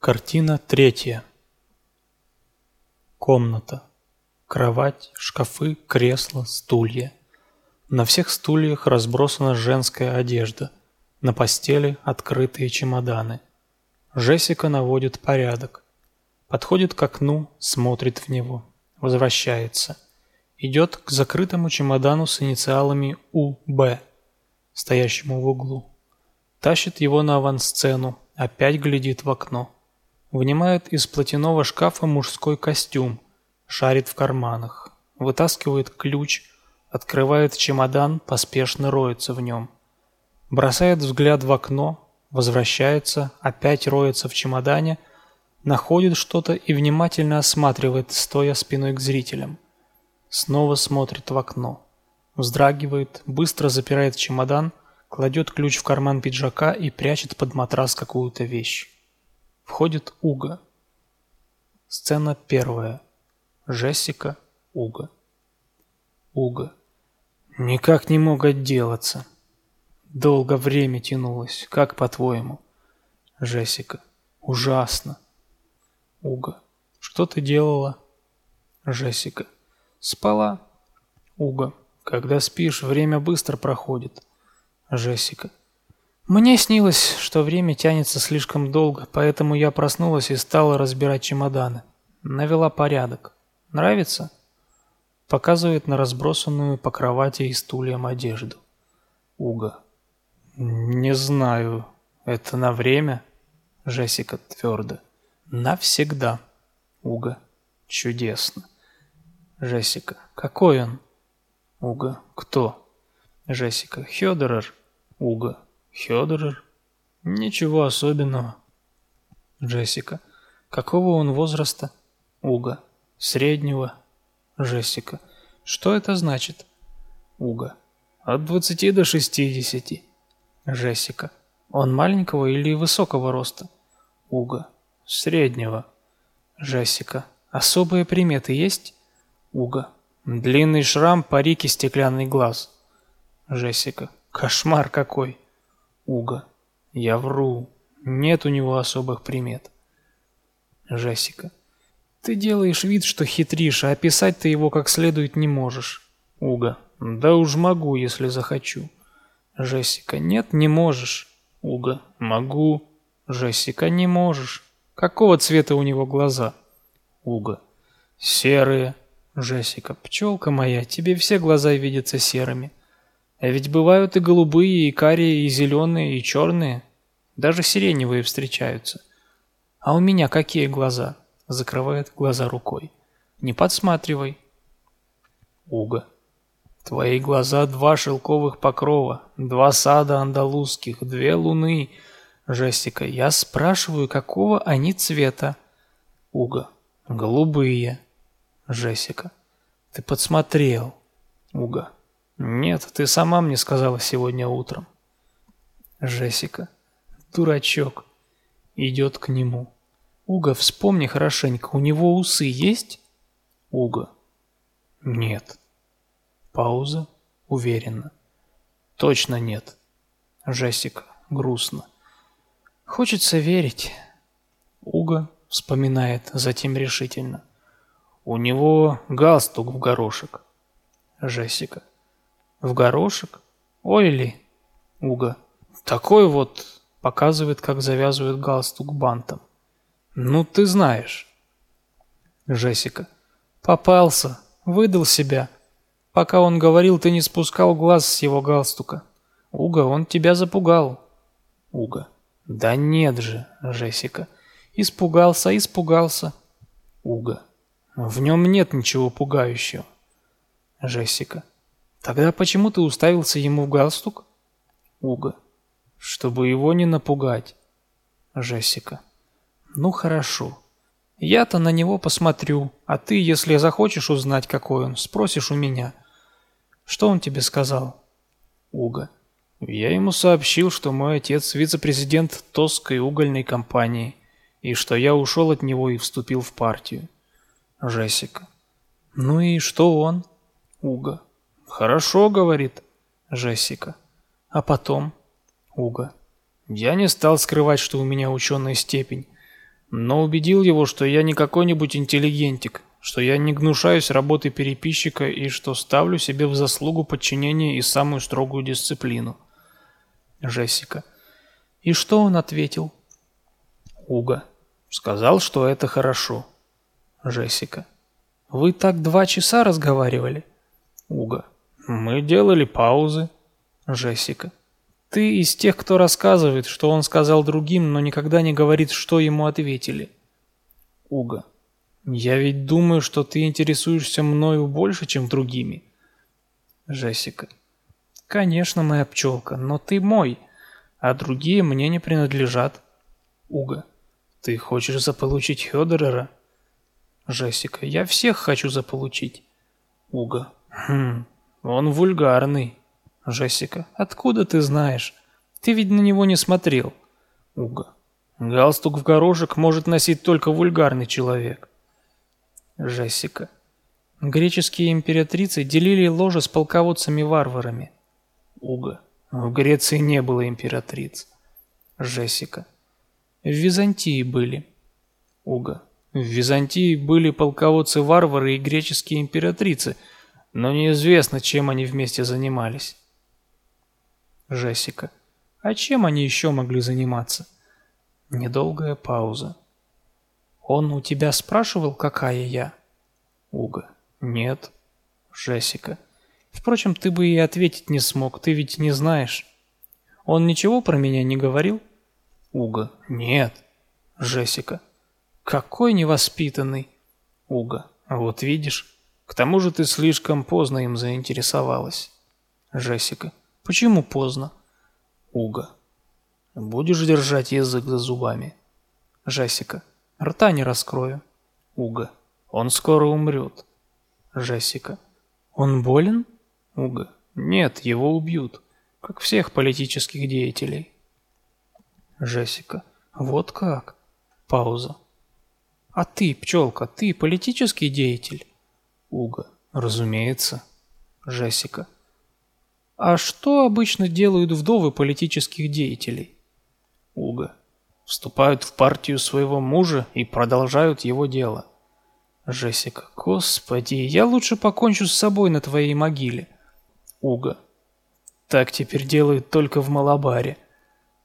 Картина третья. Комната. Кровать, шкафы, кресла, стулья. На всех стульях разбросана женская одежда. На постели открытые чемоданы. Джессика наводит порядок. Подходит к окну, смотрит в него. Возвращается. Идет к закрытому чемодану с инициалами УБ, стоящему в углу. Тащит его на авансцену, опять глядит в окно. Вынимает из платяного шкафа мужской костюм, шарит в карманах, вытаскивает ключ, открывает чемодан, поспешно роется в нем. Бросает взгляд в окно, возвращается, опять роется в чемодане, находит что-то и внимательно осматривает, стоя спиной к зрителям. Снова смотрит в окно. Вздрагивает, быстро запирает чемодан, кладет ключ в карман пиджака и прячет под матрас какую-то вещь. Входит Уга. Сцена первая. Джессика, Уга. Уга. Никак не мог отделаться. Долго время тянулось. Как по-твоему? Джессика. Ужасно. Уга. Что ты делала? Джессика. Спала. Уга. Когда спишь, время быстро проходит. Джессика. Мне снилось, что время тянется слишком долго, поэтому я проснулась и стала разбирать чемоданы. Навела порядок. Нравится? Показывает на разбросанную по кровати и стульям одежду. Уга. Не знаю. Это на время? Джессика твердо. Навсегда. Уга. Чудесно. Джессика. Какой он? Уга. Кто? Джессика. Хёдерер. Уга. Федорер? Ничего особенного. Джессика. Какого он возраста? Уга. Среднего. Джессика. Что это значит? Уга. От 20 до 60. Джессика. Он маленького или высокого роста? Уга. Среднего. Джессика. Особые приметы есть? Уга. Длинный шрам, парик и стеклянный глаз. Джессика. Кошмар какой. Уга. Я вру. Нет у него особых примет. Жасика. Ты делаешь вид, что хитришь, а описать ты его как следует не можешь. Уга. Да уж могу, если захочу. Жасика. Нет, не можешь. Уга. Могу. Жасика. Не можешь. Какого цвета у него глаза? Уга. Серые. Жасика. Пчелка моя, тебе все глаза видятся серыми. А ведь бывают и голубые, и карие, и зеленые, и черные. Даже сиреневые встречаются. А у меня какие глаза? Закрывает глаза рукой. Не подсматривай. Уга. Твои глаза два шелковых покрова, два сада андалузских, две луны. Жестика, я спрашиваю, какого они цвета? Уга. Голубые. Жесика. Ты подсмотрел. Уга. Нет, ты сама мне сказала сегодня утром. Жесика. Дурачок. Идет к нему. Уга, вспомни хорошенько, у него усы есть? Уга. Нет. Пауза. Уверенно. Точно нет. Жесика. Грустно. Хочется верить. Уга вспоминает, затем решительно. У него галстук в горошек. Жесика. В горошек? Ой ли? Уга. Такой вот показывает, как завязывают галстук бантом. Ну, ты знаешь. Джессика. Попался. Выдал себя. Пока он говорил, ты не спускал глаз с его галстука. Уга, он тебя запугал. Уга. Да нет же, Джессика. Испугался, испугался. Уга. В нем нет ничего пугающего. Джессика. Тогда почему ты уставился ему в галстук? Уга. Чтобы его не напугать. Жессика. Ну хорошо. Я-то на него посмотрю, а ты, если захочешь узнать, какой он, спросишь у меня. Что он тебе сказал? Уга. Я ему сообщил, что мой отец вице-президент Тосской угольной компании, и что я ушел от него и вступил в партию. Жессика. Ну и что он? Уга. «Хорошо», — говорит Джессика. А потом Уга. «Я не стал скрывать, что у меня ученая степень. но убедил его, что я не какой-нибудь интеллигентик, что я не гнушаюсь работы переписчика и что ставлю себе в заслугу подчинение и самую строгую дисциплину. Джессика. И что он ответил? Уга. Сказал, что это хорошо. Джессика. Вы так два часа разговаривали? Уга. Мы делали паузы. Джессика. Ты из тех, кто рассказывает, что он сказал другим, но никогда не говорит, что ему ответили. Уга. Я ведь думаю, что ты интересуешься мною больше, чем другими. Джессика. Конечно, моя пчелка, но ты мой, а другие мне не принадлежат. Уга. Ты хочешь заполучить Хёдерера? Джессика. Я всех хочу заполучить. Уга. Хм, он вульгарный. Джессика. Откуда ты знаешь? Ты ведь на него не смотрел. Уга. Галстук в горошек может носить только вульгарный человек. Джессика. Греческие императрицы делили ложе с полководцами-варварами. Уга. В Греции не было императриц. Джессика. В Византии были. Уга. В Византии были полководцы-варвары и греческие императрицы, но неизвестно, чем они вместе занимались. Джессика. А чем они еще могли заниматься? Недолгая пауза. Он у тебя спрашивал, какая я? Уга. Нет. Джессика. Впрочем, ты бы и ответить не смог, ты ведь не знаешь. Он ничего про меня не говорил? Уга. Нет. Джессика. Какой невоспитанный. Уга. Вот видишь. К тому же ты слишком поздно им заинтересовалась. Джессика. Почему поздно? Уга. Будешь держать язык за зубами. Джессика. Рта не раскрою. Уга. Он скоро умрет. Джессика. Он болен? Уга. Нет, его убьют. Как всех политических деятелей. Джессика. Вот как? Пауза. А ты, пчелка, ты политический деятель? Уга. Разумеется. Джессика. А что обычно делают вдовы политических деятелей? Уга. Вступают в партию своего мужа и продолжают его дело. Джессика. Господи, я лучше покончу с собой на твоей могиле. Уга. Так теперь делают только в Малабаре.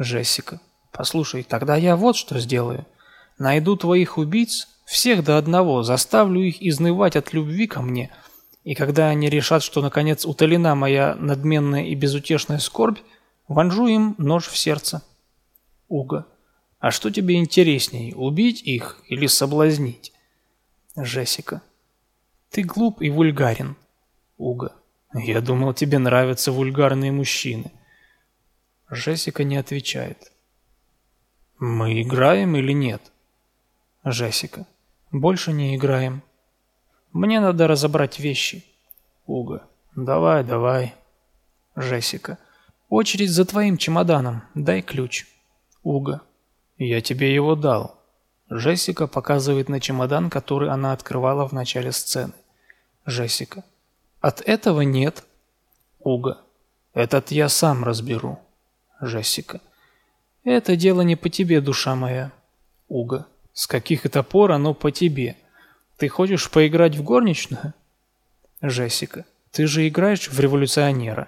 Джессика. Послушай, тогда я вот что сделаю. Найду твоих убийц, всех до одного, заставлю их изнывать от любви ко мне, и когда они решат, что наконец утолена моя надменная и безутешная скорбь, вонжу им нож в сердце. Уга. А что тебе интересней, убить их или соблазнить? Джессика. Ты глуп и вульгарен. Уга. Я думал, тебе нравятся вульгарные мужчины. Джессика не отвечает. Мы играем или нет? Джессика. Больше не играем. Мне надо разобрать вещи. Уга. Давай, давай. Джессика. Очередь за твоим чемоданом. Дай ключ. Уга. Я тебе его дал. Джессика показывает на чемодан, который она открывала в начале сцены. Джессика. От этого нет. Уга. Этот я сам разберу. Джессика. Это дело не по тебе, душа моя. Уга. С каких это пор оно по тебе? Ты хочешь поиграть в горничную? Джессика. Ты же играешь в революционера.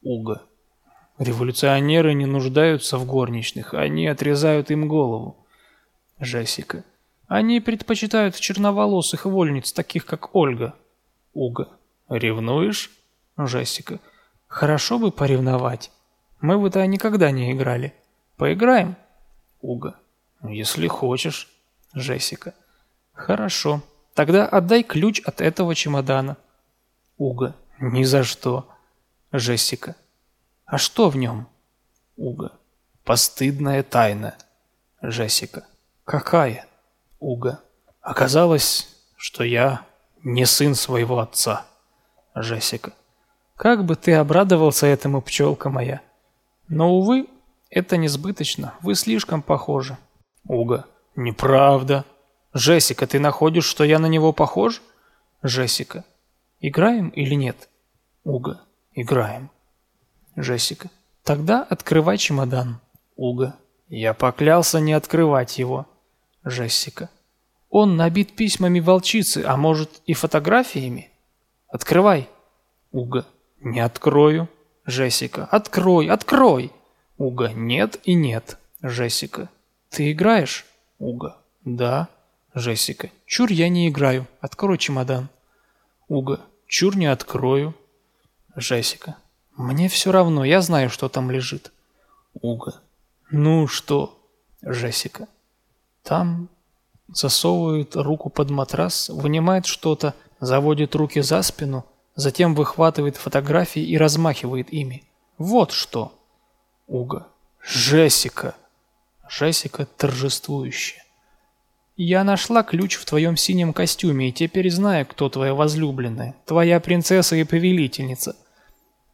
Уга. Революционеры не нуждаются в горничных, они отрезают им голову. Джессика. Они предпочитают черноволосых вольниц, таких как Ольга. Уга. Ревнуешь? Джессика. Хорошо бы поревновать. Мы в это никогда не играли. Поиграем? Уга. Если хочешь. Джессика. Хорошо. Тогда отдай ключ от этого чемодана. Уга. Ни за что. Джессика. А что в нем? Уга. Постыдная тайна. Джессика. Какая? Уга. Оказалось, что я не сын своего отца. Джессика. Как бы ты обрадовался этому, пчелка моя. Но, увы, это несбыточно. Вы слишком похожи. Уга. Неправда. Джессика, ты находишь, что я на него похож? Джессика. Играем или нет? Уга. Играем. Джессика. Тогда открывай чемодан. Уга. Я поклялся не открывать его. Джессика. Он набит письмами волчицы, а может и фотографиями? Открывай. Уга. Не открою. Джессика. Открой, открой. Уга. Нет и нет. Джессика. Ты играешь? Уга. Да. Джессика. Чур, я не играю. Открой чемодан. Уга. Чур не открою. Джессика. Мне все равно, я знаю, что там лежит. Уга. Ну что? Джессика. Там засовывает руку под матрас, вынимает что-то, заводит руки за спину, затем выхватывает фотографии и размахивает ими. Вот что. Уга. Джессика. Джессика торжествующая. Я нашла ключ в твоем синем костюме и теперь знаю, кто твоя возлюбленная, твоя принцесса и повелительница.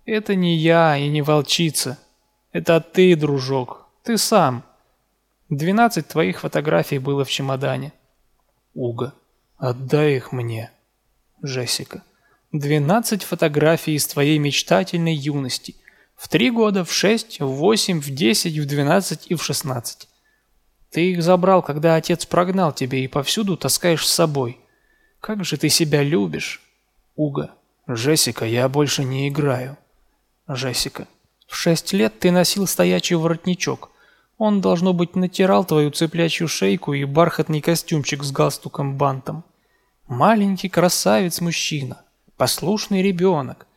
Это не я и не волчица. Это ты, дружок. Ты сам. Двенадцать твоих фотографий было в чемодане. Уга. Отдай их мне. Джессика. Двенадцать фотографий из твоей мечтательной юности. В три года, в шесть, в восемь, в десять, в двенадцать и в шестнадцать. Ты их забрал, когда отец прогнал тебя и повсюду таскаешь с собой. Как же ты себя любишь? Уга. Джессика, я больше не играю. Джессика. В шесть лет ты носил стоячий воротничок. Он, должно быть, натирал твою цыплячью шейку и бархатный костюмчик с галстуком-бантом. Маленький красавец-мужчина, послушный ребенок.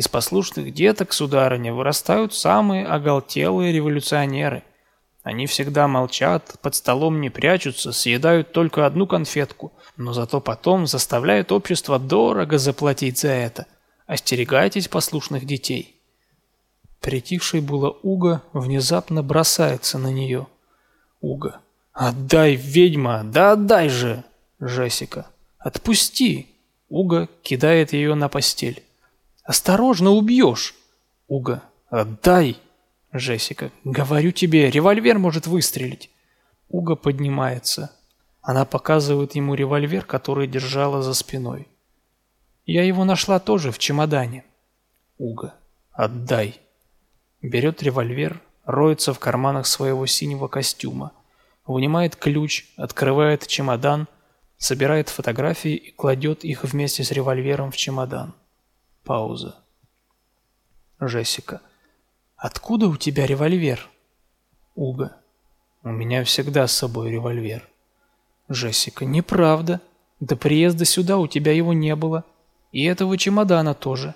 Из послушных деток, сударыня, вырастают самые оголтелые революционеры. Они всегда молчат, под столом не прячутся, съедают только одну конфетку, но зато потом заставляют общество дорого заплатить за это. Остерегайтесь послушных детей. Притихший было Уга внезапно бросается на нее. Уга. «Отдай, ведьма! Да отдай же!» Джессика. «Отпусти!» Уга кидает ее на постель. «Осторожно, убьешь!» Уга. «Отдай!» Джессика. «Говорю тебе, револьвер может выстрелить». Уга поднимается. Она показывает ему револьвер, который держала за спиной. «Я его нашла тоже в чемодане». Уга. «Отдай». Берет револьвер, роется в карманах своего синего костюма, вынимает ключ, открывает чемодан, собирает фотографии и кладет их вместе с револьвером в чемодан. Пауза. Джессика. «Откуда у тебя револьвер?» Уга. «У меня всегда с собой револьвер». Джессика. «Неправда. До приезда сюда у тебя его не было. И этого чемодана тоже.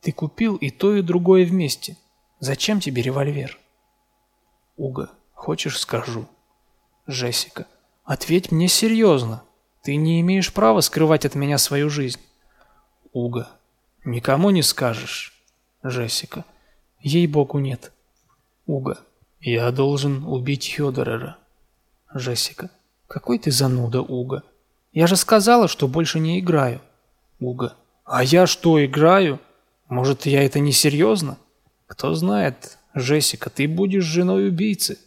Ты купил и то, и другое вместе. Зачем тебе револьвер?» Уга. «Хочешь, скажу?» Джессика. «Ответь мне серьезно. Ты не имеешь права скрывать от меня свою жизнь». Уга. «Никому не скажешь?» Джессика. Ей-богу, нет. Уга. Я должен убить Хёдорера. Джессика. Какой ты зануда, Уга. Я же сказала, что больше не играю. Уга. А я что, играю? Может, я это не серьезно? Кто знает, Джессика, ты будешь женой убийцы.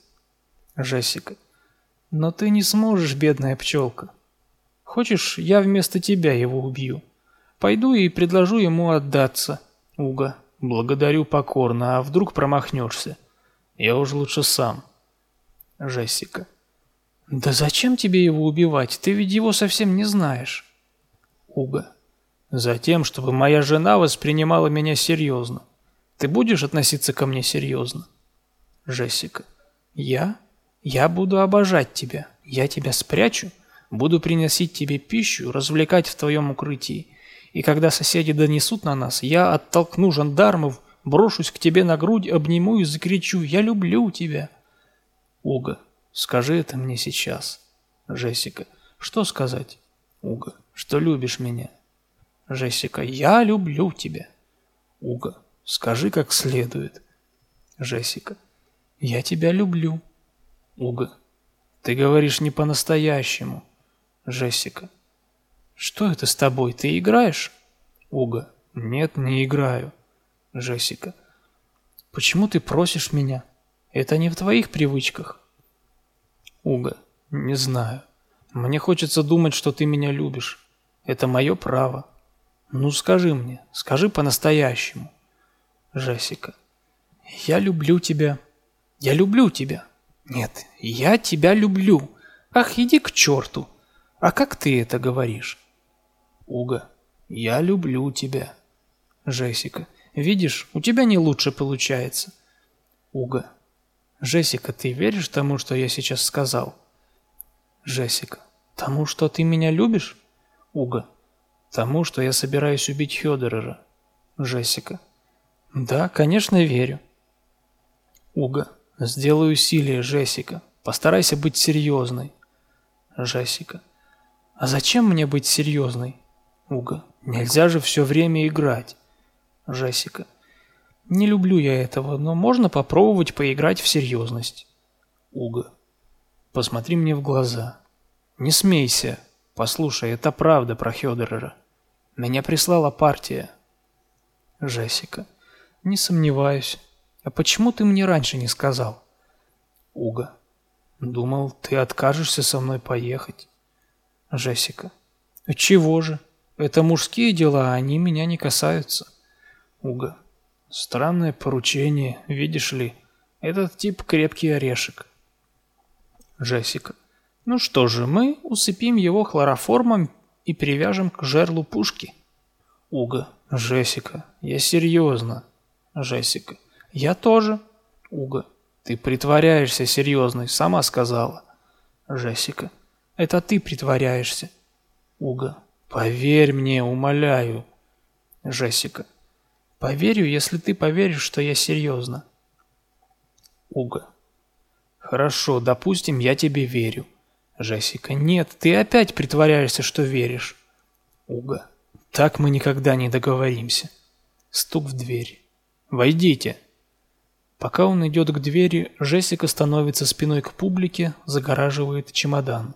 Джессика. Но ты не сможешь, бедная пчелка. Хочешь, я вместо тебя его убью? Пойду и предложу ему отдаться. Уга. Благодарю покорно, а вдруг промахнешься? Я уж лучше сам. Джессика. Да зачем тебе его убивать? Ты ведь его совсем не знаешь. Уга. Затем, чтобы моя жена воспринимала меня серьезно. Ты будешь относиться ко мне серьезно? Джессика. Я? Я буду обожать тебя. Я тебя спрячу, буду приносить тебе пищу, развлекать в твоем укрытии. И когда соседи донесут на нас, я оттолкну жандармов, брошусь к тебе на грудь, обниму и закричу «Я люблю тебя!» Уга, скажи это мне сейчас. Джессика, что сказать? Уга, что любишь меня. Джессика, я люблю тебя. Уга, скажи как следует. Джессика, я тебя люблю. Уга, ты говоришь не по-настоящему. Джессика, что это с тобой? Ты играешь? Уга. Нет, не играю. Джессика. Почему ты просишь меня? Это не в твоих привычках. Уга. Не знаю. Мне хочется думать, что ты меня любишь. Это мое право. Ну скажи мне, скажи по-настоящему. Джессика. Я люблю тебя. Я люблю тебя. Нет, я тебя люблю. Ах, иди к черту! А как ты это говоришь? Уга. Я люблю тебя. Джессика. Видишь, у тебя не лучше получается. Уга. Джессика, ты веришь тому, что я сейчас сказал? Джессика. Тому, что ты меня любишь? Уга. Тому, что я собираюсь убить Хёдерера. Джессика. Да, конечно, верю. Уга. Сделай усилие, Джессика. Постарайся быть серьезной. Джессика. А зачем мне быть серьезной? Уга. Нельзя же все время играть. Джессика. Не люблю я этого, но можно попробовать поиграть в серьезность. Уга. Посмотри мне в глаза. Не смейся. Послушай, это правда про Хёдерера. Меня прислала партия. Джессика. Не сомневаюсь. А почему ты мне раньше не сказал? Уга. Думал, ты откажешься со мной поехать. Джессика. Чего же? Это мужские дела, а они меня не касаются. Уга. Странное поручение, видишь ли. Этот тип крепкий орешек. Джессика. Ну что же, мы усыпим его хлороформом и привяжем к жерлу пушки. Уга. Джессика, я серьезно. Джессика. Я тоже. Уга. Ты притворяешься серьезной, сама сказала. Джессика. Это ты притворяешься. Уга. Поверь мне, умоляю. Джессика. Поверю, если ты поверишь, что я серьезно. Уга. Хорошо, допустим, я тебе верю. Джессика. Нет, ты опять притворяешься, что веришь. Уга. Так мы никогда не договоримся. Стук в дверь. Войдите. Пока он идет к двери, Джессика становится спиной к публике, загораживает чемодан.